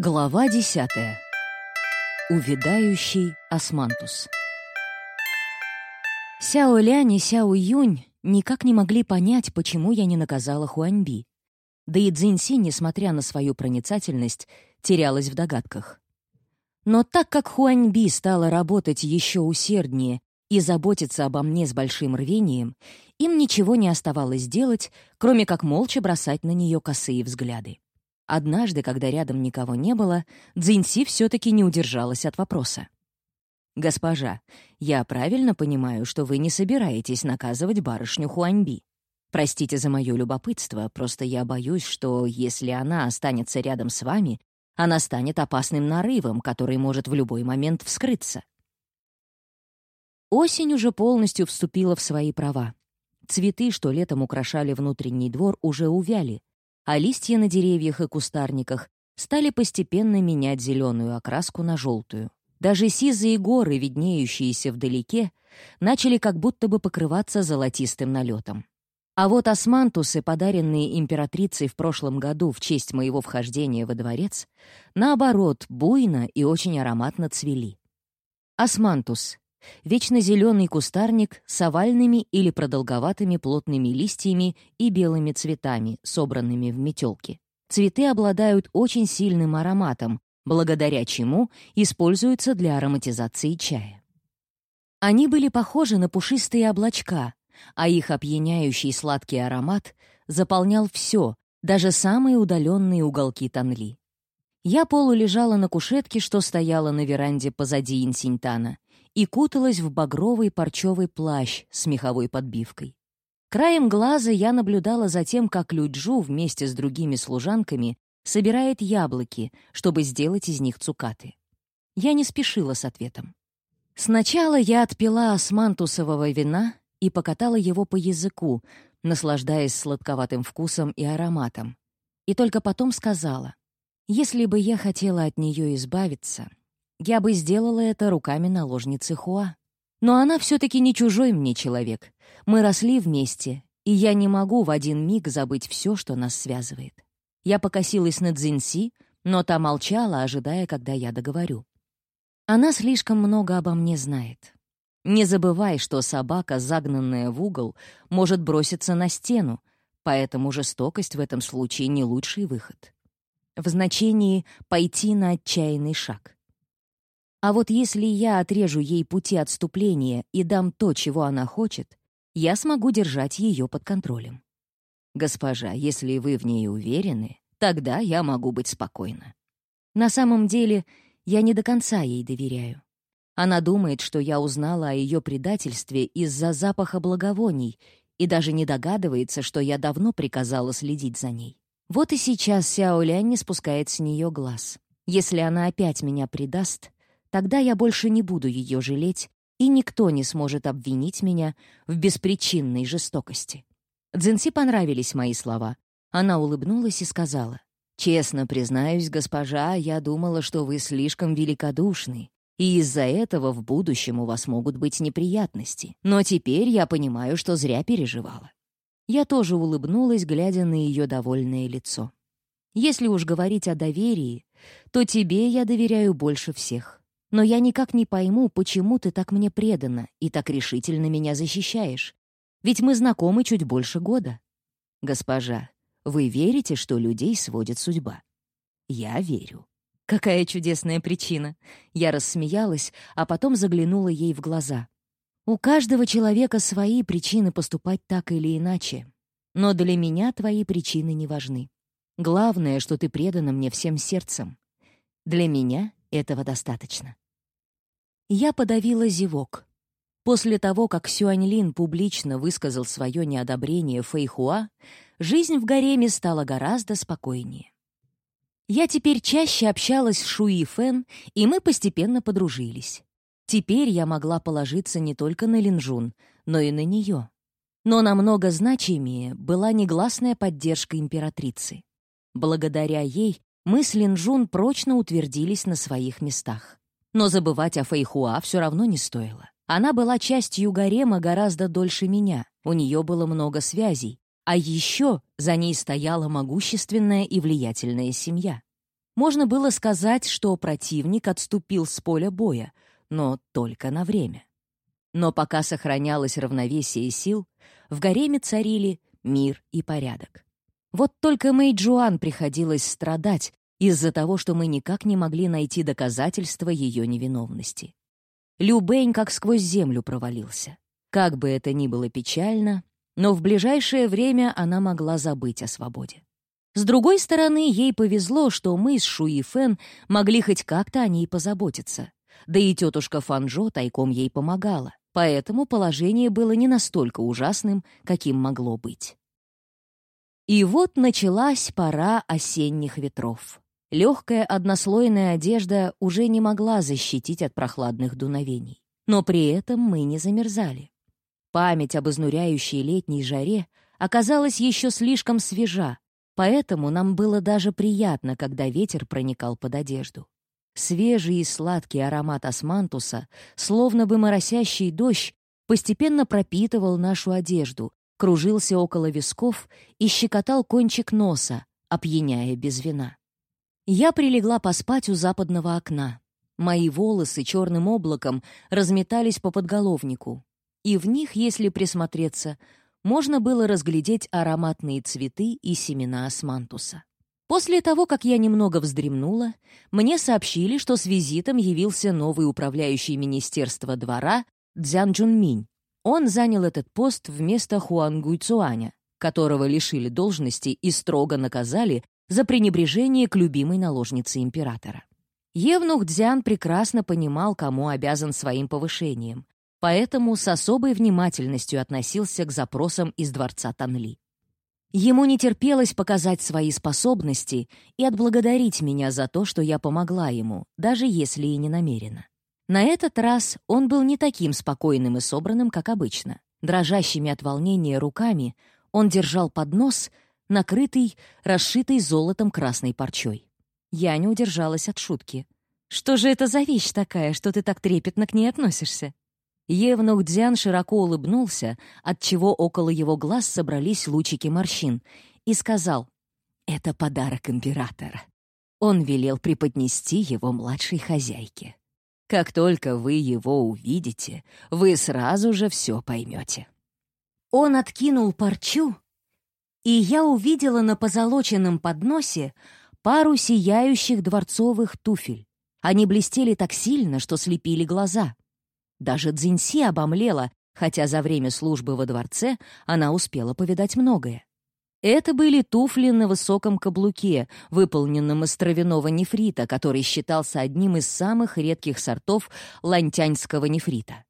Глава десятая. Увядающий османтус. Сяо Лянь и Сяо Юнь никак не могли понять, почему я не наказала Хуаньби. Да и Цзиньси, несмотря на свою проницательность, терялась в догадках. Но так как Хуаньби стала работать еще усерднее и заботиться обо мне с большим рвением, им ничего не оставалось делать, кроме как молча бросать на нее косые взгляды. Однажды, когда рядом никого не было, Цзиньси все-таки не удержалась от вопроса. «Госпожа, я правильно понимаю, что вы не собираетесь наказывать барышню Хуаньби? Простите за мое любопытство, просто я боюсь, что если она останется рядом с вами, она станет опасным нарывом, который может в любой момент вскрыться». Осень уже полностью вступила в свои права. Цветы, что летом украшали внутренний двор, уже увяли, а листья на деревьях и кустарниках стали постепенно менять зеленую окраску на желтую. Даже сизые горы, виднеющиеся вдалеке, начали как будто бы покрываться золотистым налетом. А вот османтусы, подаренные императрицей в прошлом году в честь моего вхождения во дворец, наоборот, буйно и очень ароматно цвели. Османтус Вечно зеленый кустарник с овальными или продолговатыми плотными листьями и белыми цветами, собранными в метелке. Цветы обладают очень сильным ароматом, благодаря чему используются для ароматизации чая. Они были похожи на пушистые облачка, а их опьяняющий сладкий аромат заполнял все, даже самые удаленные уголки Танли. Я полулежала на кушетке, что стояла на веранде позади Инсиньтана, и куталась в багровый парчевый плащ с меховой подбивкой. Краем глаза я наблюдала за тем, как Люджу вместе с другими служанками собирает яблоки, чтобы сделать из них цукаты. Я не спешила с ответом. Сначала я отпила османтусового вина и покатала его по языку, наслаждаясь сладковатым вкусом и ароматом. И только потом сказала, если бы я хотела от нее избавиться, я бы сделала это руками наложницы Хуа. Но она все-таки не чужой мне человек. Мы росли вместе, и я не могу в один миг забыть все, что нас связывает. Я покосилась на Цзиньси, но та молчала, ожидая, когда я договорю. Она слишком много обо мне знает. Не забывай, что собака, загнанная в угол, может броситься на стену, поэтому жестокость в этом случае не лучший выход. В значении «пойти на отчаянный шаг». А вот если я отрежу ей пути отступления и дам то, чего она хочет, я смогу держать ее под контролем. Госпожа, если вы в ней уверены, тогда я могу быть спокойна. На самом деле, я не до конца ей доверяю. Она думает, что я узнала о ее предательстве из-за запаха благовоний и даже не догадывается, что я давно приказала следить за ней. Вот и сейчас Сяо Лянь не спускает с нее глаз. Если она опять меня предаст, Тогда я больше не буду ее жалеть, и никто не сможет обвинить меня в беспричинной жестокости. Дзинси понравились мои слова. Она улыбнулась и сказала, «Честно признаюсь, госпожа, я думала, что вы слишком великодушны, и из-за этого в будущем у вас могут быть неприятности. Но теперь я понимаю, что зря переживала». Я тоже улыбнулась, глядя на ее довольное лицо. «Если уж говорить о доверии, то тебе я доверяю больше всех. Но я никак не пойму, почему ты так мне предана и так решительно меня защищаешь. Ведь мы знакомы чуть больше года. Госпожа, вы верите, что людей сводит судьба? Я верю. Какая чудесная причина. Я рассмеялась, а потом заглянула ей в глаза. У каждого человека свои причины поступать так или иначе. Но для меня твои причины не важны. Главное, что ты предана мне всем сердцем. Для меня этого достаточно. Я подавила зевок. После того, как Сюаньлин публично высказал свое неодобрение Фэйхуа, жизнь в гареме стала гораздо спокойнее. Я теперь чаще общалась с Шуи Фэн, и мы постепенно подружились. Теперь я могла положиться не только на Линжун, но и на нее. Но намного значимее была негласная поддержка императрицы. Благодаря ей мы с Линжун прочно утвердились на своих местах. Но забывать о Фэйхуа все равно не стоило. Она была частью гарема гораздо дольше меня, у нее было много связей, а еще за ней стояла могущественная и влиятельная семья. можно было сказать, что противник отступил с поля боя, но только на время. Но пока сохранялось равновесие сил, в гареме царили мир и порядок. Вот только Мэй Джуан приходилось страдать из-за того, что мы никак не могли найти доказательства ее невиновности. Лю Бэнь как сквозь землю провалился. Как бы это ни было печально, но в ближайшее время она могла забыть о свободе. С другой стороны, ей повезло, что мы с Шуи Фэн могли хоть как-то о ней позаботиться. Да и тетушка Фанжо тайком ей помогала, поэтому положение было не настолько ужасным, каким могло быть. И вот началась пора осенних ветров. Легкая однослойная одежда уже не могла защитить от прохладных дуновений. Но при этом мы не замерзали. Память об изнуряющей летней жаре оказалась еще слишком свежа, поэтому нам было даже приятно, когда ветер проникал под одежду. Свежий и сладкий аромат османтуса, словно бы моросящий дождь, постепенно пропитывал нашу одежду, кружился около висков и щекотал кончик носа, опьяняя без вина. Я прилегла поспать у западного окна. Мои волосы черным облаком разметались по подголовнику, и в них, если присмотреться, можно было разглядеть ароматные цветы и семена османтуса. После того, как я немного вздремнула, мне сообщили, что с визитом явился новый управляющий Министерства двора Дзян Джунминь, он занял этот пост вместо Хуан Гуйцуаня, которого лишили должности и строго наказали за пренебрежение к любимой наложнице императора. Евнух Дзян прекрасно понимал, кому обязан своим повышением, поэтому с особой внимательностью относился к запросам из дворца Танли. Ему не терпелось показать свои способности и отблагодарить меня за то, что я помогла ему, даже если и не намеренно. На этот раз он был не таким спокойным и собранным, как обычно. Дрожащими от волнения руками он держал поднос, накрытый, расшитый золотом красной парчой. Я не удержалась от шутки. «Что же это за вещь такая, что ты так трепетно к ней относишься?» Евнух Дзян широко улыбнулся, отчего около его глаз собрались лучики морщин, и сказал, «Это подарок императора. Он велел преподнести его младшей хозяйке. Как только вы его увидите, вы сразу же все поймете. Он откинул парчу, и я увидела на позолоченном подносе пару сияющих дворцовых туфель. Они блестели так сильно, что слепили глаза. Даже Цзиньси обомлела, хотя за время службы во дворце она успела повидать многое. Это были туфли на высоком каблуке, выполненном из травяного нефрита, который считался одним из самых редких сортов лантяньского нефрита.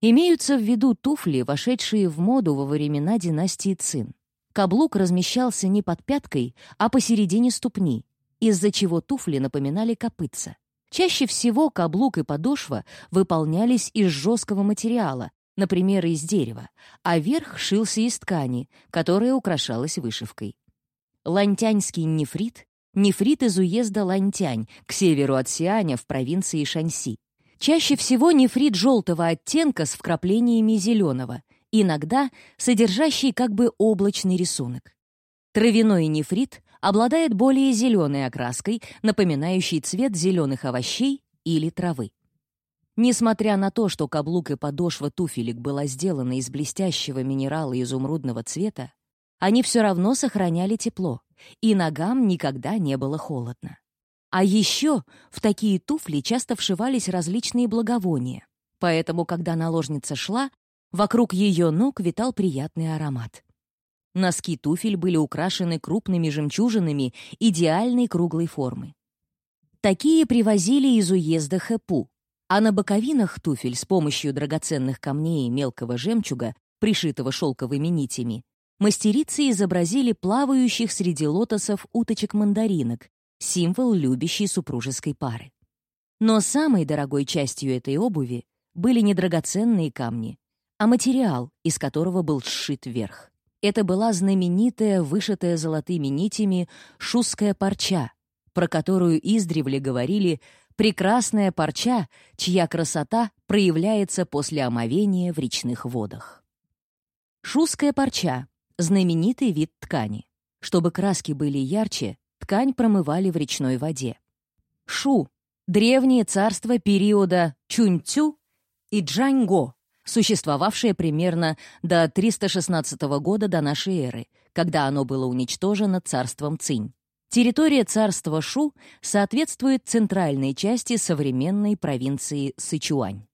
Имеются в виду туфли, вошедшие в моду во времена династии Цин. Каблук размещался не под пяткой, а посередине ступни, из-за чего туфли напоминали копытца. Чаще всего каблук и подошва выполнялись из жесткого материала, например, из дерева, а верх шился из ткани, которая украшалась вышивкой. Лантяньский нефрит — нефрит из уезда Лантянь, к северу от Сианя в провинции Шаньси. Чаще всего нефрит желтого оттенка с вкраплениями зеленого, иногда содержащий как бы облачный рисунок. Травяной нефрит обладает более зеленой окраской, напоминающей цвет зеленых овощей или травы. Несмотря на то, что каблук и подошва туфелек была сделана из блестящего минерала изумрудного цвета, они все равно сохраняли тепло, и ногам никогда не было холодно. А еще в такие туфли часто вшивались различные благовония, поэтому, когда наложница шла, вокруг ее ног витал приятный аромат. Носки туфель были украшены крупными жемчужинами идеальной круглой формы. Такие привозили из уезда Хэпу, а на боковинах туфель с помощью драгоценных камней и мелкого жемчуга, пришитого шелковыми нитями, мастерицы изобразили плавающих среди лотосов уточек-мандаринок, символ любящей супружеской пары. Но самой дорогой частью этой обуви были не драгоценные камни, а материал, из которого был сшит верх. Это была знаменитая, вышитая золотыми нитями, шусская парча, про которую издревле говорили прекрасная парча, чья красота проявляется после омовения в речных водах. Шуская парча — знаменитый вид ткани. Чтобы краски были ярче, ткань промывали в речной воде. Шу — древнее царство периода Чуньцю и Джаньго, существовавшее примерно до 316 года до нашей эры, когда оно было уничтожено царством Цинь. Территория царства Шу соответствует центральной части современной провинции Сычуань.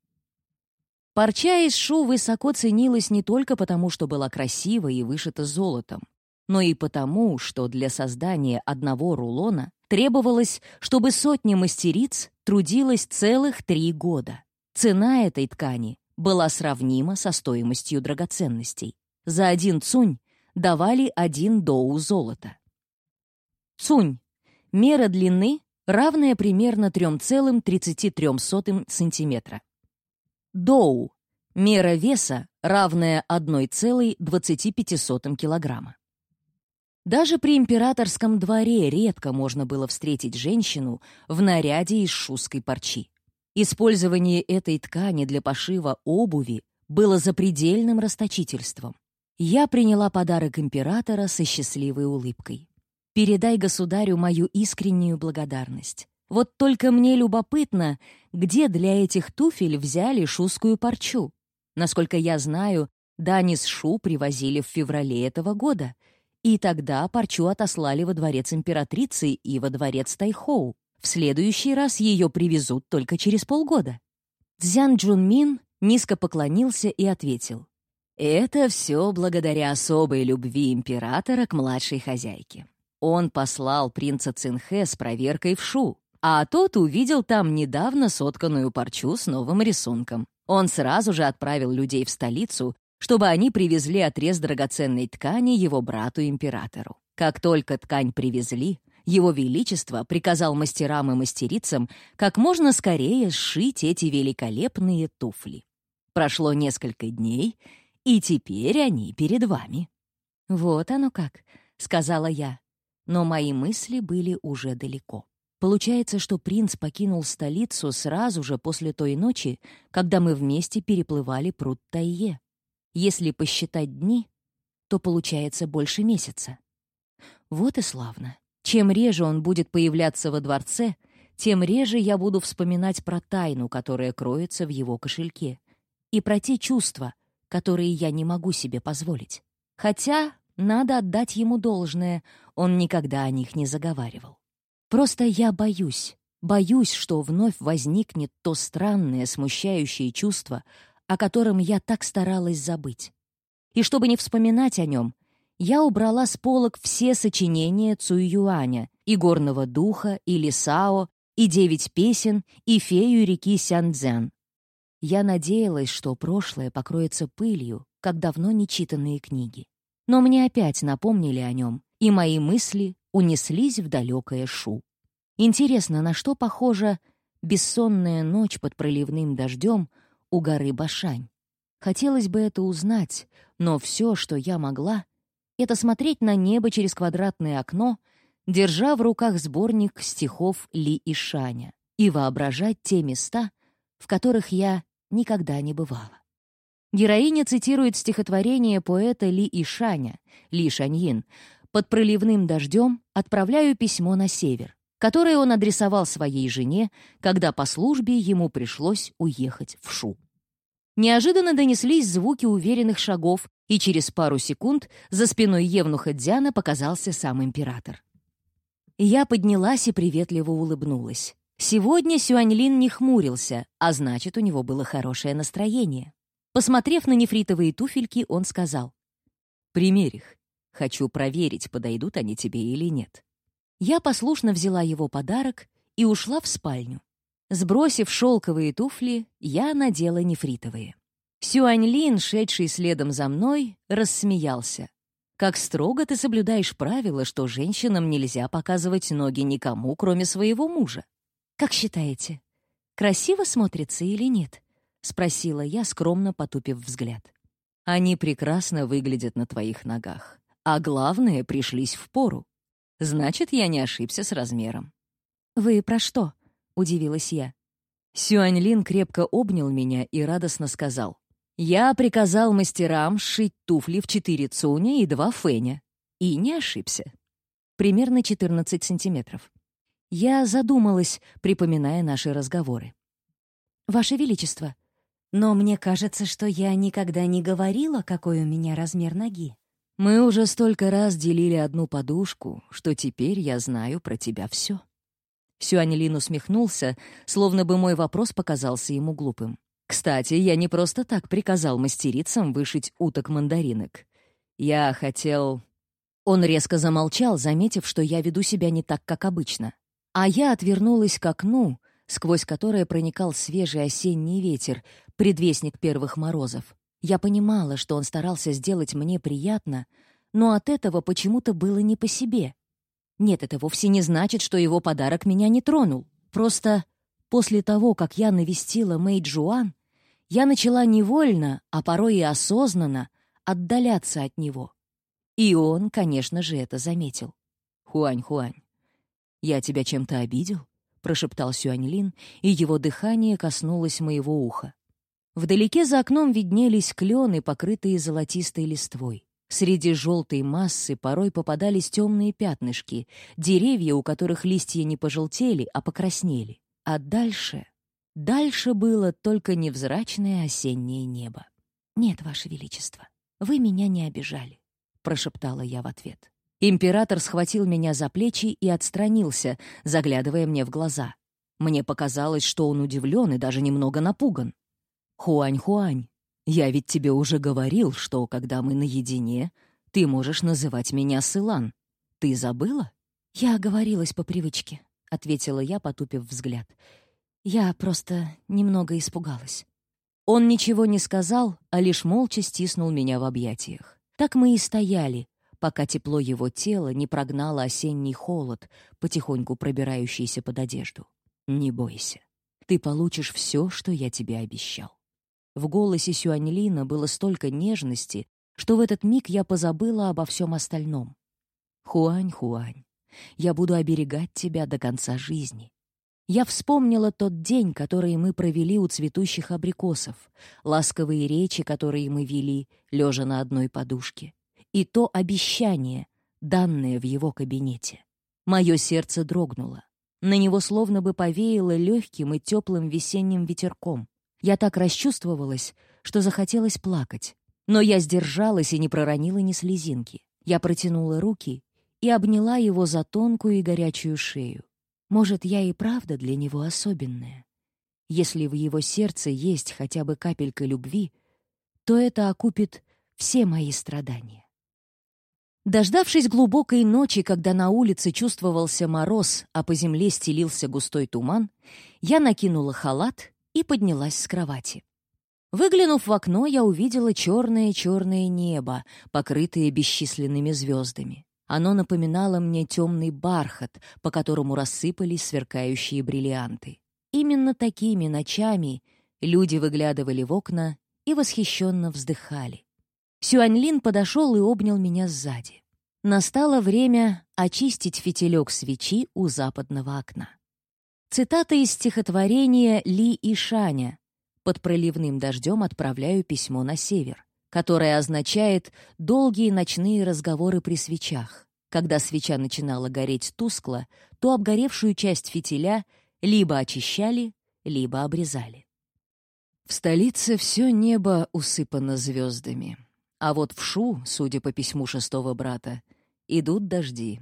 Парча из Шу высоко ценилась не только потому, что была красива и вышита золотом, но и потому, что для создания одного рулона требовалось, чтобы сотни мастериц трудилась целых три года. Цена этой ткани была сравнима со стоимостью драгоценностей. За один цунь давали один доу золота. Цунь — мера длины, равная примерно 3,33 сантиметра. Доу — мера веса, равная 1,25 килограмма. Даже при императорском дворе редко можно было встретить женщину в наряде из шусской парчи. Использование этой ткани для пошива обуви было запредельным расточительством. Я приняла подарок императора со счастливой улыбкой. Передай государю мою искреннюю благодарность. Вот только мне любопытно, где для этих туфель взяли шускую парчу. Насколько я знаю, Данис Шу привозили в феврале этого года, и тогда парчу отослали во дворец императрицы и во дворец Тайхоу. В следующий раз ее привезут только через полгода. Цзян Джунмин низко поклонился и ответил. «Это все благодаря особой любви императора к младшей хозяйке. Он послал принца Цинхэ с проверкой в Шу, а тот увидел там недавно сотканную парчу с новым рисунком. Он сразу же отправил людей в столицу, чтобы они привезли отрез драгоценной ткани его брату-императору. Как только ткань привезли, его Величество приказал мастерам и мастерицам как можно скорее сшить эти великолепные туфли. Прошло несколько дней, и теперь они перед вами. «Вот оно как», — сказала я но мои мысли были уже далеко. Получается, что принц покинул столицу сразу же после той ночи, когда мы вместе переплывали пруд Тайе. Если посчитать дни, то получается больше месяца. Вот и славно. Чем реже он будет появляться во дворце, тем реже я буду вспоминать про тайну, которая кроется в его кошельке, и про те чувства, которые я не могу себе позволить. Хотя надо отдать ему должное, он никогда о них не заговаривал. Просто я боюсь, боюсь, что вновь возникнет то странное, смущающее чувство, о котором я так старалась забыть. И чтобы не вспоминать о нем, я убрала с полок все сочинения Цуюаня, и «Горного духа», и «Лисао», и «Девять песен», и «Фею реки Сянцзян». Я надеялась, что прошлое покроется пылью, как давно нечитанные книги. Но мне опять напомнили о нем, и мои мысли унеслись в далекое шу. Интересно, на что похожа бессонная ночь под проливным дождем у горы Башань? Хотелось бы это узнать, но все, что я могла, это смотреть на небо через квадратное окно, держа в руках сборник стихов Ли и Шаня и воображать те места, в которых я никогда не бывала. Героиня цитирует стихотворение поэта Ли Ишаня, Ли Шаньин, «Под проливным дождем отправляю письмо на север», которое он адресовал своей жене, когда по службе ему пришлось уехать в Шу. Неожиданно донеслись звуки уверенных шагов, и через пару секунд за спиной Евнуха Дзяна показался сам император. Я поднялась и приветливо улыбнулась. Сегодня Сюаньлин не хмурился, а значит, у него было хорошее настроение. Посмотрев на нефритовые туфельки, он сказал. «Примерь их. Хочу проверить, подойдут они тебе или нет». Я послушно взяла его подарок и ушла в спальню. Сбросив шелковые туфли, я надела нефритовые. Сюань Лин, шедший следом за мной, рассмеялся. «Как строго ты соблюдаешь правило, что женщинам нельзя показывать ноги никому, кроме своего мужа. Как считаете, красиво смотрится или нет?» — спросила я, скромно потупив взгляд. «Они прекрасно выглядят на твоих ногах. А главное, пришлись в пору. Значит, я не ошибся с размером». «Вы про что?» — удивилась я. Сюаньлин крепко обнял меня и радостно сказал. «Я приказал мастерам сшить туфли в четыре цуня и два фэня. И не ошибся. примерно 14 сантиметров. Я задумалась, припоминая наши разговоры. «Ваше Величество, но мне кажется, что я никогда не говорила, какой у меня размер ноги». «Мы уже столько раз делили одну подушку, что теперь я знаю про тебя все. Сюанилин усмехнулся, словно бы мой вопрос показался ему глупым. «Кстати, я не просто так приказал мастерицам вышить уток-мандаринок. Я хотел...» Он резко замолчал, заметив, что я веду себя не так, как обычно. А я отвернулась к окну, сквозь которое проникал свежий осенний ветер, предвестник первых морозов. Я понимала, что он старался сделать мне приятно, но от этого почему-то было не по себе. Нет, это вовсе не значит, что его подарок меня не тронул. Просто после того, как я навестила Мэй Джуан, я начала невольно, а порой и осознанно, отдаляться от него. И он, конечно же, это заметил. «Хуань, Хуань, я тебя чем-то обидел?» — прошептал Сюань Лин, и его дыхание коснулось моего уха. Вдалеке за окном виднелись клены, покрытые золотистой листвой. Среди желтой массы порой попадались темные пятнышки, деревья, у которых листья не пожелтели, а покраснели. А дальше... Дальше было только невзрачное осеннее небо. «Нет, Ваше Величество, вы меня не обижали», — прошептала я в ответ. Император схватил меня за плечи и отстранился, заглядывая мне в глаза. Мне показалось, что он удивлен и даже немного напуган. «Хуань-Хуань, я ведь тебе уже говорил, что, когда мы наедине, ты можешь называть меня Сылан. Ты забыла?» «Я оговорилась по привычке», — ответила я, потупив взгляд. «Я просто немного испугалась». Он ничего не сказал, а лишь молча стиснул меня в объятиях. Так мы и стояли, пока тепло его тела не прогнало осенний холод, потихоньку пробирающийся под одежду. «Не бойся. Ты получишь все, что я тебе обещал». В голосе Сюаньлина было столько нежности, что в этот миг я позабыла обо всем остальном. «Хуань, Хуань, я буду оберегать тебя до конца жизни». Я вспомнила тот день, который мы провели у цветущих абрикосов, ласковые речи, которые мы вели, лежа на одной подушке, и то обещание, данное в его кабинете. Мое сердце дрогнуло. На него словно бы повеяло легким и теплым весенним ветерком. Я так расчувствовалась, что захотелось плакать. Но я сдержалась и не проронила ни слезинки. Я протянула руки и обняла его за тонкую и горячую шею. Может, я и правда для него особенная. Если в его сердце есть хотя бы капелька любви, то это окупит все мои страдания. Дождавшись глубокой ночи, когда на улице чувствовался мороз, а по земле стелился густой туман, я накинула халат и поднялась с кровати. Выглянув в окно, я увидела черное-черное небо, покрытое бесчисленными звездами. Оно напоминало мне темный бархат, по которому рассыпались сверкающие бриллианты. Именно такими ночами люди выглядывали в окна и восхищенно вздыхали. Сюаньлин подошел и обнял меня сзади. Настало время очистить фитилек свечи у западного окна. Цитата из стихотворения Ли и Шаня «Под проливным дождем отправляю письмо на север», которое означает «долгие ночные разговоры при свечах». Когда свеча начинала гореть тускло, то обгоревшую часть фитиля либо очищали, либо обрезали. В столице все небо усыпано звездами. А вот в Шу, судя по письму шестого брата, идут дожди.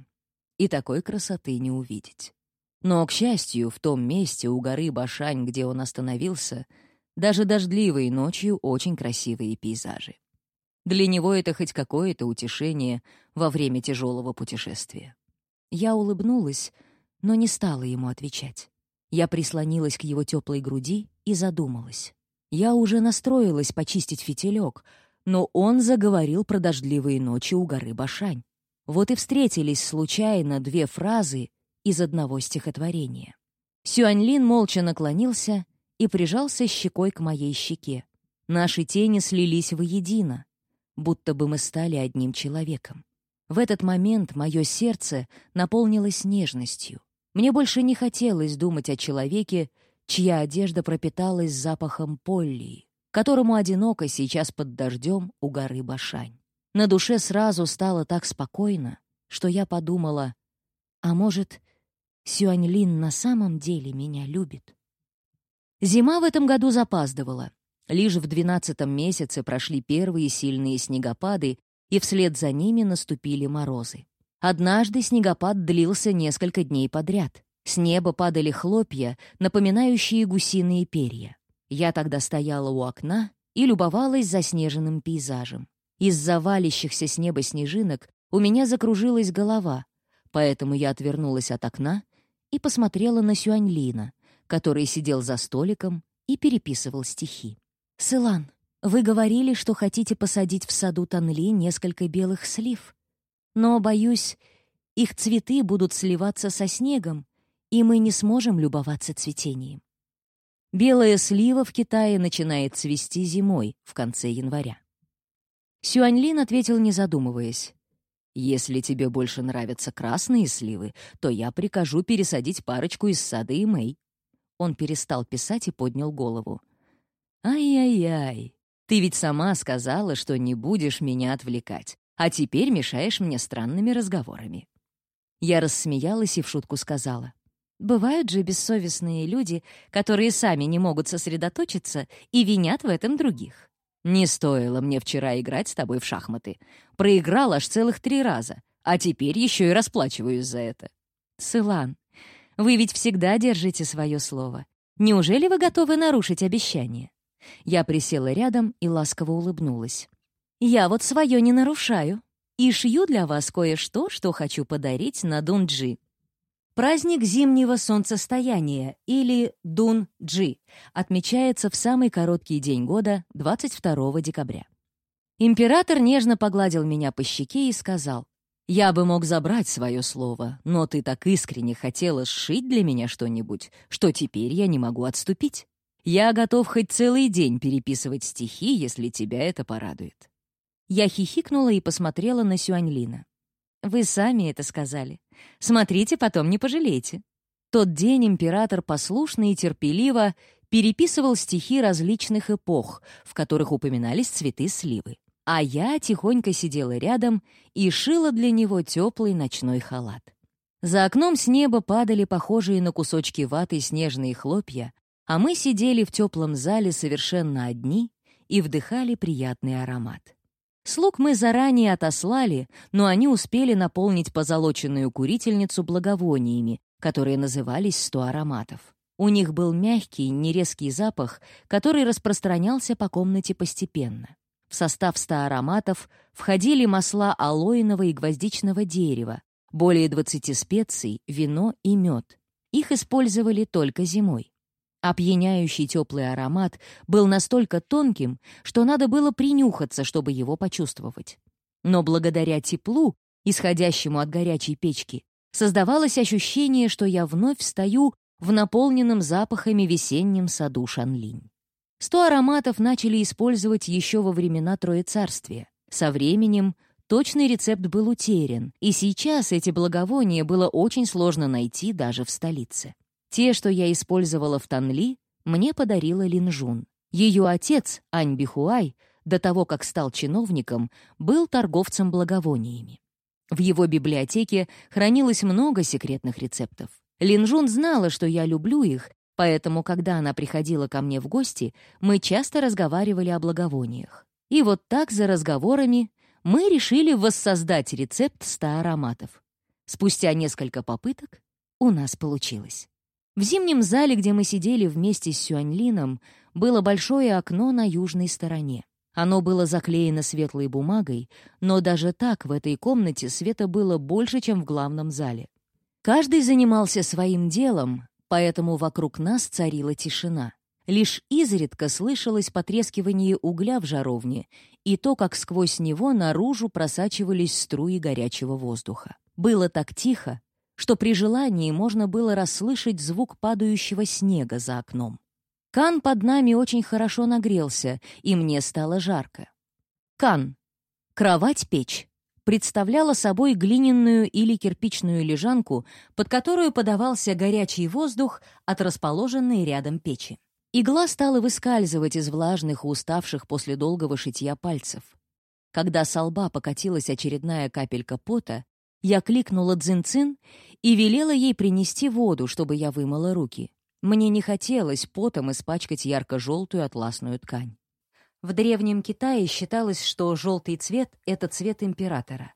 И такой красоты не увидеть. Но, к счастью, в том месте у горы Башань, где он остановился, даже дождливые ночью очень красивые пейзажи. Для него это хоть какое-то утешение во время тяжелого путешествия. Я улыбнулась, но не стала ему отвечать. Я прислонилась к его теплой груди и задумалась. Я уже настроилась почистить фитилек, но он заговорил про дождливые ночи у горы Башань. Вот и встретились случайно две фразы, из одного стихотворения. Сюаньлин молча наклонился и прижался щекой к моей щеке. Наши тени слились воедино, будто бы мы стали одним человеком. В этот момент мое сердце наполнилось нежностью. Мне больше не хотелось думать о человеке, чья одежда пропиталась запахом поллии, которому одиноко сейчас под дождем у горы Башань. На душе сразу стало так спокойно, что я подумала, А может, Сюаньлин на самом деле меня любит? Зима в этом году запаздывала. Лишь в двенадцатом месяце прошли первые сильные снегопады, и вслед за ними наступили морозы. Однажды снегопад длился несколько дней подряд. С неба падали хлопья, напоминающие гусиные перья. Я тогда стояла у окна и любовалась заснеженным пейзажем. Из-за валящихся с неба снежинок у меня закружилась голова, поэтому я отвернулась от окна и посмотрела на Сюаньлина, который сидел за столиком и переписывал стихи. «Сылан, вы говорили, что хотите посадить в саду Танли несколько белых слив. Но, боюсь, их цветы будут сливаться со снегом, и мы не сможем любоваться цветением. Белая слива в Китае начинает цвести зимой, в конце января. Сюаньлин ответил, не задумываясь. «Если тебе больше нравятся красные сливы, то я прикажу пересадить парочку из сада и Мэй». Он перестал писать и поднял голову. «Ай-яй-яй, ты ведь сама сказала, что не будешь меня отвлекать, а теперь мешаешь мне странными разговорами». Я рассмеялась и в шутку сказала. «Бывают же бессовестные люди, которые сами не могут сосредоточиться и винят в этом других. Не стоило мне вчера играть с тобой в шахматы. Проиграл аж целых три раза, а теперь еще и расплачиваюсь за это». «Сылан, вы ведь всегда держите свое слово. Неужели вы готовы нарушить обещание?» Я присела рядом и ласково улыбнулась. «Я вот свое не нарушаю и шью для вас кое-что, что хочу подарить на Дунджи». Праздник зимнего солнцестояния, или Дун-Джи, отмечается в самый короткий день года, 22 декабря. Император нежно погладил меня по щеке и сказал, «Я бы мог забрать свое слово, но ты так искренне хотела сшить для меня что-нибудь, что теперь я не могу отступить». Я готов хоть целый день переписывать стихи, если тебя это порадует». Я хихикнула и посмотрела на Сюаньлина. «Вы сами это сказали. Смотрите, потом не пожалеете». Тот день император послушно и терпеливо переписывал стихи различных эпох, в которых упоминались цветы сливы. А я тихонько сидела рядом и шила для него теплый ночной халат. За окном с неба падали похожие на кусочки ваты снежные хлопья, а мы сидели в теплом зале совершенно одни и вдыхали приятный аромат. Слуг мы заранее отослали, но они успели наполнить позолоченную курительницу благовониями, которые назывались «сто ароматов». У них был мягкий, нерезкий запах, который распространялся по комнате постепенно. В состав ста ароматов входили масла алоиного и гвоздичного дерева, более 20 специй, вино и мед. Их использовали только зимой. Опьяняющий теплый аромат был настолько тонким, что надо было принюхаться, чтобы его почувствовать. Но благодаря теплу, исходящему от горячей печки, создавалось ощущение, что я вновь встаю в наполненном запахами весеннем саду Шанлинь. Сто ароматов начали использовать еще во времена Троецарствия. Со временем точный рецепт был утерян, и сейчас эти благовония было очень сложно найти даже в столице. Те, что я использовала в Танли, мне подарила Линжун. Ее отец, Ань Бихуай, до того, как стал чиновником, был торговцем благовониями. В его библиотеке хранилось много секретных рецептов. Линжун знала, что я люблю их, поэтому, когда она приходила ко мне в гости, мы часто разговаривали о благовониях. И вот так, за разговорами, мы решили воссоздать рецепт ста ароматов. Спустя несколько попыток у нас получилось. В зимнем зале, где мы сидели вместе с Сюаньлином, было большое окно на южной стороне. Оно было заклеено светлой бумагой, но даже так в этой комнате света было больше, чем в главном зале. Каждый занимался своим делом, поэтому вокруг нас царила тишина. Лишь изредка слышалось потрескивание угля в жаровне и то, как сквозь него наружу просачивались струи горячего воздуха. Было так тихо, что при желании можно было расслышать звук падающего снега за окном. Кан под нами очень хорошо нагрелся, и мне стало жарко. Кан. Кровать-печь представляла собой глиняную или кирпичную лежанку, под которую подавался горячий воздух от расположенной рядом печи. Игла стала выскальзывать из влажных уставших после долгого шитья пальцев. Когда со лба покатилась очередная капелька пота, Я кликнула Цзинцин и велела ей принести воду, чтобы я вымыла руки. Мне не хотелось потом испачкать ярко-желтую атласную ткань. В Древнем Китае считалось, что желтый цвет — это цвет императора.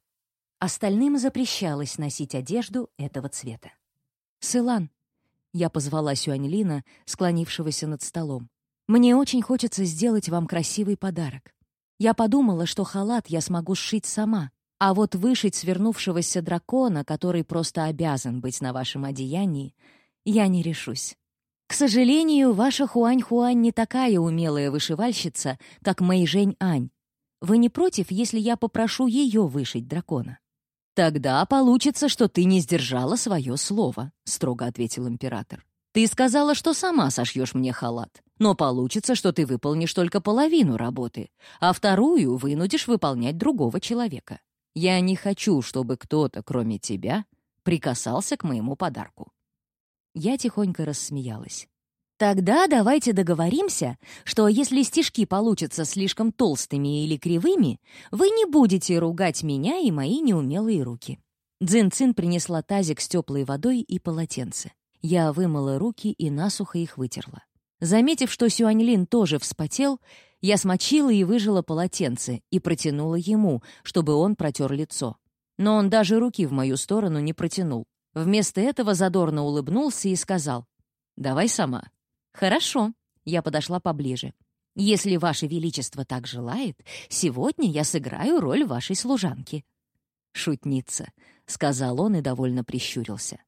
Остальным запрещалось носить одежду этого цвета. «Сылан», — я позвала Сюаньлина, склонившегося над столом, «мне очень хочется сделать вам красивый подарок. Я подумала, что халат я смогу сшить сама, а вот вышить свернувшегося дракона, который просто обязан быть на вашем одеянии, я не решусь. К сожалению, ваша Хуань-Хуань не такая умелая вышивальщица, как Мэйжень-Ань. Вы не против, если я попрошу ее вышить дракона? «Тогда получится, что ты не сдержала свое слово», — строго ответил император. «Ты сказала, что сама сошьешь мне халат, но получится, что ты выполнишь только половину работы, а вторую вынудишь выполнять другого человека. Я не хочу, чтобы кто-то, кроме тебя, прикасался к моему подарку». Я тихонько рассмеялась. «Тогда давайте договоримся, что если стежки получатся слишком толстыми или кривыми, вы не будете ругать меня и мои неумелые руки». Цзин-Цин принесла тазик с теплой водой и полотенце. Я вымыла руки и насухо их вытерла. Заметив, что Сюаньлин тоже вспотел, я смочила и выжила полотенце и протянула ему, чтобы он протер лицо. Но он даже руки в мою сторону не протянул. Вместо этого задорно улыбнулся и сказал, «Давай сама». «Хорошо», — я подошла поближе. «Если Ваше Величество так желает, сегодня я сыграю роль вашей служанки». «Шутница», — сказал он и довольно прищурился.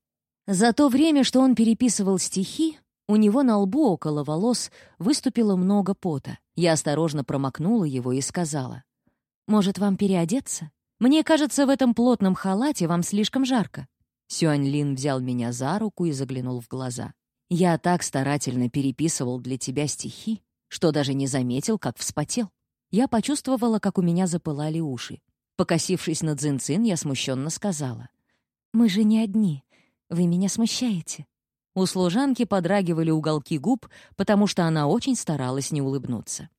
За то время, что он переписывал стихи, у него на лбу около волос выступило много пота. Я осторожно промокнула его и сказала, «Может, вам переодеться? Мне кажется, в этом плотном халате вам слишком жарко». Сюань Лин взял меня за руку и заглянул в глаза. «Я так старательно переписывал для тебя стихи, что даже не заметил, как вспотел. Я почувствовала, как у меня запылали уши. Покосившись на Цзинцин, я смущенно сказала. «Мы же не одни. Вы меня смущаете». У служанки подрагивали уголки губ, потому что она очень старалась не улыбнуться.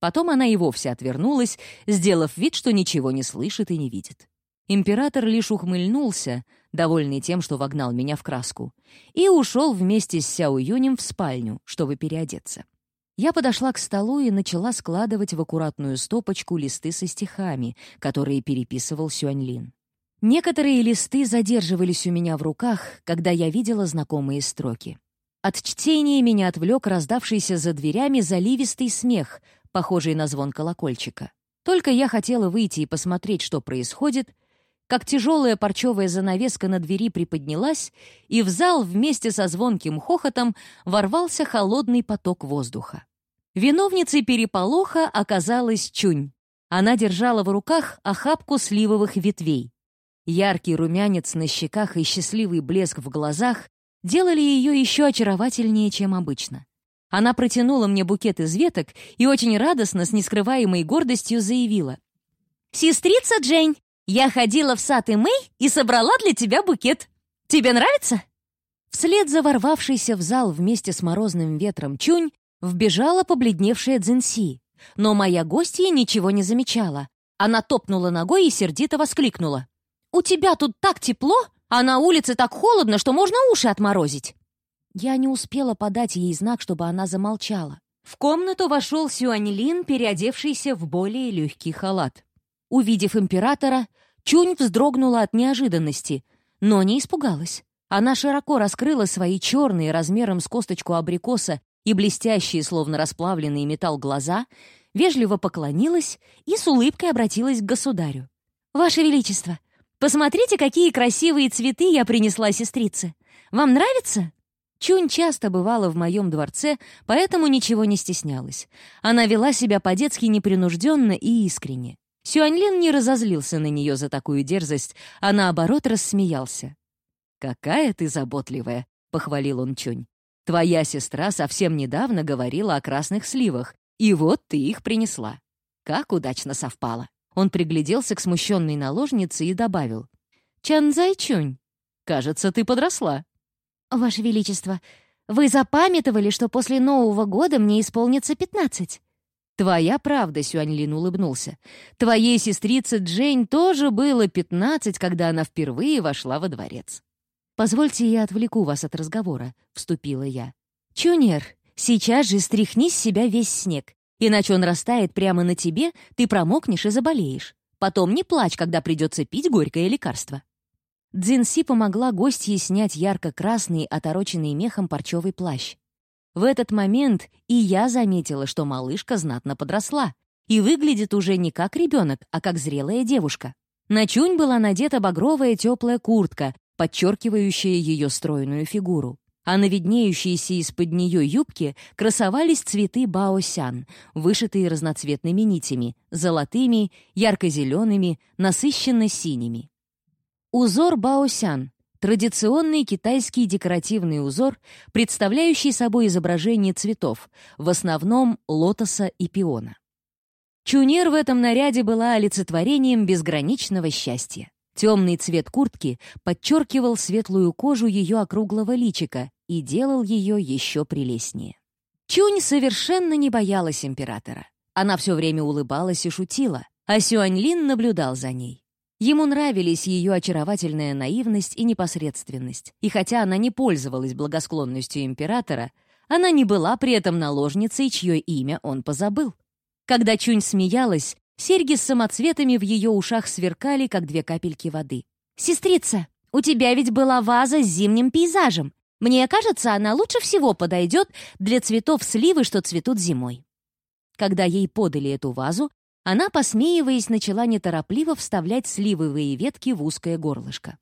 Потом она и вовсе отвернулась, сделав вид, что ничего не слышит и не видит. Император лишь ухмыльнулся, довольный тем, что вогнал меня в краску, и ушел вместе с Сяо Юнем в спальню, чтобы переодеться. Я подошла к столу и начала складывать в аккуратную стопочку листы со стихами, которые переписывал Сюаньлин. Некоторые листы задерживались у меня в руках, когда я видела знакомые строки. От чтения меня отвлек раздавшийся за дверями заливистый смех, похожий на звон колокольчика. Только я хотела выйти и посмотреть, что происходит, как тяжелая парчевая занавеска на двери приподнялась, и в зал вместе со звонким хохотом ворвался холодный поток воздуха. Виновницей переполоха оказалась Чунь. Она держала в руках охапку сливовых ветвей. Яркий румянец на щеках и счастливый блеск в глазах делали ее еще очаровательнее, чем обычно. Она протянула мне букет из веток и очень радостно, с нескрываемой гордостью заявила. «Сестрица Джейн, я ходила в сад и Мэй и собрала для тебя букет. Тебе нравится?» Вслед за ворвавшейся в зал вместе с морозным ветром Чунь вбежала побледневшая Цзинси. Но моя гостья ничего не замечала. Она топнула ногой и сердито воскликнула. «У тебя тут так тепло, а на улице так холодно, что можно уши отморозить!» Я не успела подать ей знак, чтобы она замолчала. В комнату вошел Сюанилин, переодевшийся в более легкий халат. Увидев императора, Чунь вздрогнула от неожиданности, но не испугалась. Она широко раскрыла свои черные размером с косточку абрикоса и блестящие, словно расплавленный металл, глаза, вежливо поклонилась и с улыбкой обратилась к государю. «Ваше Величество, посмотрите, какие красивые цветы я принесла сестрице. Вам нравится?» Чунь часто бывала в моем дворце, поэтому ничего не стеснялась. Она вела себя по-детски непринужденно и искренне. Сюаньлин не разозлился на нее за такую дерзость, а наоборот рассмеялся. «Какая ты заботливая!» — похвалил он Чунь. «Твоя сестра совсем недавно говорила о красных сливах, и вот ты их принесла. Как удачно совпало!» Он пригляделся к смущенной наложнице и добавил. «Чанзай Чунь, кажется, ты подросла». «Ваше Величество, вы запамятовали, что после Нового года мне исполнится пятнадцать?» «Твоя правда», — Сюаньлин улыбнулся. «Твоей сестрице Джейн тоже было пятнадцать, когда она впервые вошла во дворец». «Позвольте, я отвлеку вас от разговора», — вступила я. «Чунер, сейчас же стряхни с себя весь снег, иначе он растает прямо на тебе, ты промокнешь и заболеешь. Потом не плачь, когда придется пить горькое лекарство». Дзинси помогла гостье снять ярко-красный, отороченный мехом парчевый плащ. В этот момент и я заметила, что малышка знатно подросла и выглядит уже не как ребенок, а как зрелая девушка. На Чунь была надета багровая теплая куртка, подчеркивающая ее стройную фигуру. А на виднеющейся из-под нее юбке красовались цветы баосян, вышитые разноцветными нитями, золотыми, ярко-зелеными, насыщенно-синими. Узор баосян Традиционный китайский декоративный узор, представляющий собой изображение цветов, в основном лотоса и пиона. Чунир в этом наряде была олицетворением безграничного счастья. Темный цвет куртки подчеркивал светлую кожу ее округлого личика и делал ее еще прелестнее. Чунь совершенно не боялась императора. Она все время улыбалась и шутила, а Сюаньлин наблюдал за ней. Ему нравились ее очаровательная наивность и непосредственность, и хотя она не пользовалась благосклонностью императора, она не была при этом наложницей, чье имя он позабыл. Когда Чунь смеялась, серьги с самоцветами в ее ушах сверкали, как две капельки воды. «Сестрица, у тебя ведь была ваза с зимним пейзажем. Мне кажется, она лучше всего подойдет для цветов сливы, что цветут зимой». Когда ей подали эту вазу, она, посмеиваясь, начала неторопливо вставлять сливовые ветки в узкое горлышко.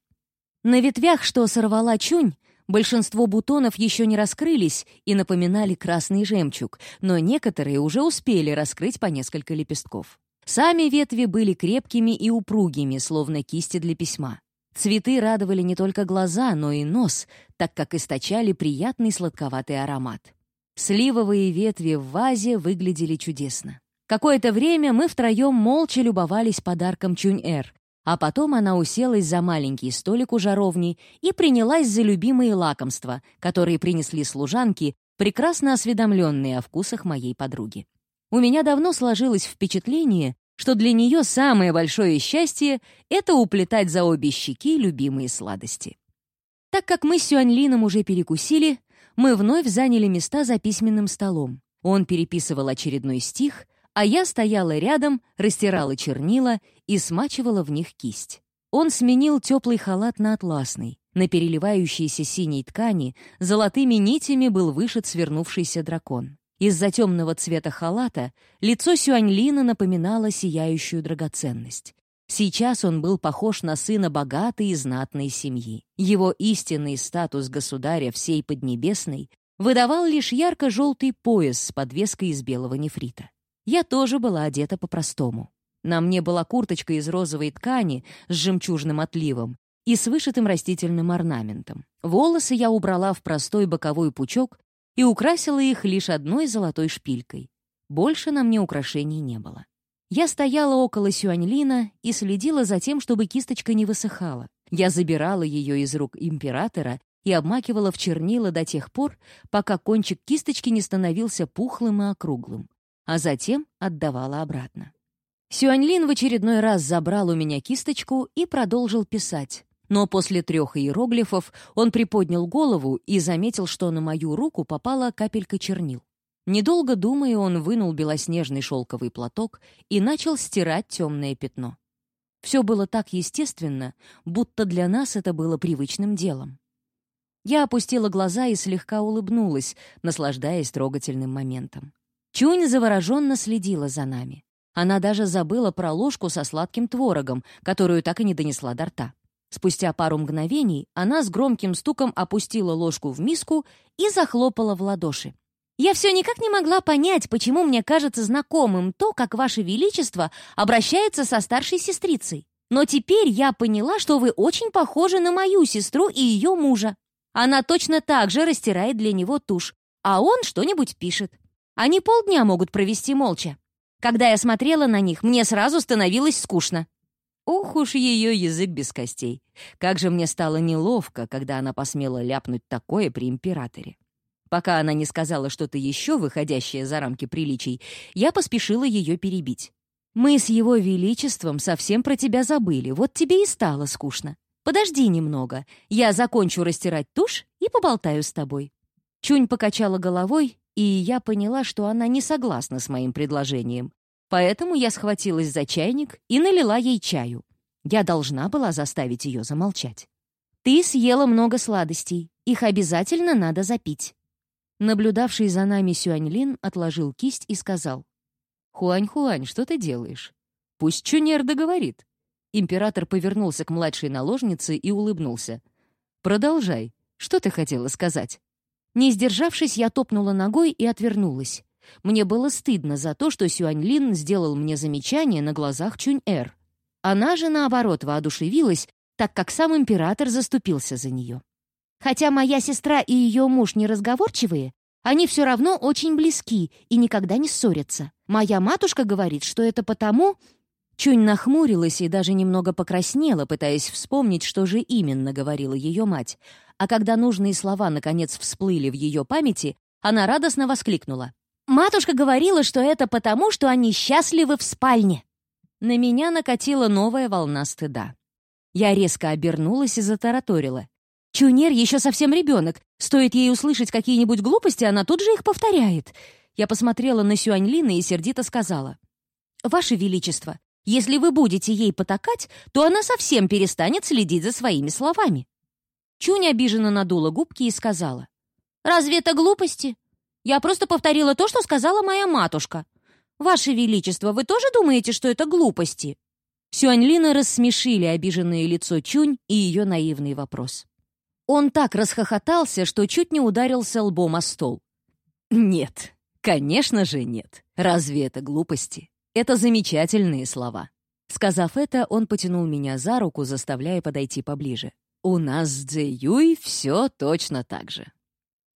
На ветвях, что сорвала чунь, большинство бутонов еще не раскрылись и напоминали красный жемчуг, но некоторые уже успели раскрыть по несколько лепестков. Сами ветви были крепкими и упругими, словно кисти для письма. Цветы радовали не только глаза, но и нос, так как источали приятный сладковатый аромат. Сливовые ветви в вазе выглядели чудесно. Какое-то время мы втроем молча любовались подарком Чунь-Эр, а потом она уселась за маленький столик у жаровни и принялась за любимые лакомства, которые принесли служанки, прекрасно осведомленные о вкусах моей подруги. У меня давно сложилось впечатление, что для нее самое большое счастье — это уплетать за обе щеки любимые сладости. Так как мы с Сюаньлином уже перекусили, мы вновь заняли места за письменным столом. Он переписывал очередной стих, а я стояла рядом, растирала чернила и смачивала в них кисть. Он сменил теплый халат на атласный. На переливающейся синей ткани золотыми нитями был вышит свернувшийся дракон. Из-за темного цвета халата лицо Сюаньлина напоминало сияющую драгоценность. Сейчас он был похож на сына богатой и знатной семьи. Его истинный статус государя всей Поднебесной выдавал лишь ярко-желтый пояс с подвеской из белого нефрита. Я тоже была одета по-простому. На мне была курточка из розовой ткани с жемчужным отливом и с вышитым растительным орнаментом. Волосы я убрала в простой боковой пучок и украсила их лишь одной золотой шпилькой. Больше на мне украшений не было. Я стояла около Сюаньлина и следила за тем, чтобы кисточка не высыхала. Я забирала ее из рук императора и обмакивала в чернила до тех пор, пока кончик кисточки не становился пухлым и округлым а затем отдавала обратно. Сюаньлин в очередной раз забрал у меня кисточку и продолжил писать. Но после трех иероглифов он приподнял голову и заметил, что на мою руку попала капелька чернил. Недолго думая, он вынул белоснежный шелковый платок и начал стирать темное пятно. Все было так естественно, будто для нас это было привычным делом. Я опустила глаза и слегка улыбнулась, наслаждаясь трогательным моментом. Чунь завороженно следила за нами. Она даже забыла про ложку со сладким творогом, которую так и не донесла до рта. Спустя пару мгновений она с громким стуком опустила ложку в миску и захлопала в ладоши. «Я все никак не могла понять, почему мне кажется знакомым то, как Ваше Величество обращается со старшей сестрицей. Но теперь я поняла, что вы очень похожи на мою сестру и ее мужа. Она точно так же растирает для него тушь, а он что-нибудь пишет. Они полдня могут провести молча. Когда я смотрела на них, мне сразу становилось скучно. Ох уж ее язык без костей. Как же мне стало неловко, когда она посмела ляпнуть такое при императоре. Пока она не сказала что-то еще, выходящее за рамки приличий, я поспешила ее перебить. «Мы с его величеством совсем про тебя забыли, вот тебе и стало скучно. Подожди немного, я закончу растирать тушь и поболтаю с тобой». Чунь покачала головой, и я поняла, что она не согласна с моим предложением. Поэтому я схватилась за чайник и налила ей чаю. Я должна была заставить ее замолчать. «Ты съела много сладостей. Их обязательно надо запить». Наблюдавший за нами Сюаньлин отложил кисть и сказал. «Хуань-Хуань, что ты делаешь? Пусть Чунер договорит». Император повернулся к младшей наложнице и улыбнулся. «Продолжай. Что ты хотела сказать?» Не сдержавшись, я топнула ногой и отвернулась. Мне было стыдно за то, что Сюаньлин сделал мне замечание на глазах Чунь-Эр. Она же, наоборот, воодушевилась, так как сам император заступился за нее. Хотя моя сестра и ее муж неразговорчивые, они все равно очень близки и никогда не ссорятся. Моя матушка говорит, что это потому... Чунь нахмурилась и даже немного покраснела, пытаясь вспомнить, что же именно говорила ее мать. А когда нужные слова наконец всплыли в ее памяти, она радостно воскликнула. «Матушка говорила, что это потому, что они счастливы в спальне». На меня накатила новая волна стыда. Я резко обернулась и затараторила. Чунер еще совсем ребенок. Стоит ей услышать какие-нибудь глупости, она тут же их повторяет. Я посмотрела на Сюаньлина и сердито сказала. «Ваше Величество, если вы будете ей потакать, то она совсем перестанет следить за своими словами». Чунь обиженно надула губки и сказала. «Разве это глупости? Я просто повторила то, что сказала моя матушка. Ваше Величество, вы тоже думаете, что это глупости?» Сюаньлина рассмешили обиженное лицо Чунь и ее наивный вопрос. Он так расхохотался, что чуть не ударился лбом о стол. «Нет, конечно же нет. Разве это глупости? Это замечательные слова». Сказав это, он потянул меня за руку, заставляя подойти поближе. «У нас с Дзе Юй все точно так же».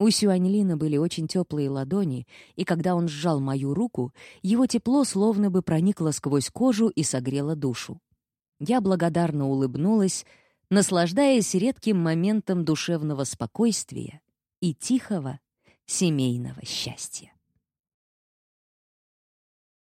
У Сюаньлина были очень теплые ладони, и когда он сжал мою руку, его тепло словно бы проникло сквозь кожу и согрело душу. Я благодарно улыбнулась, наслаждаясь редким моментом душевного спокойствия и тихого семейного счастья.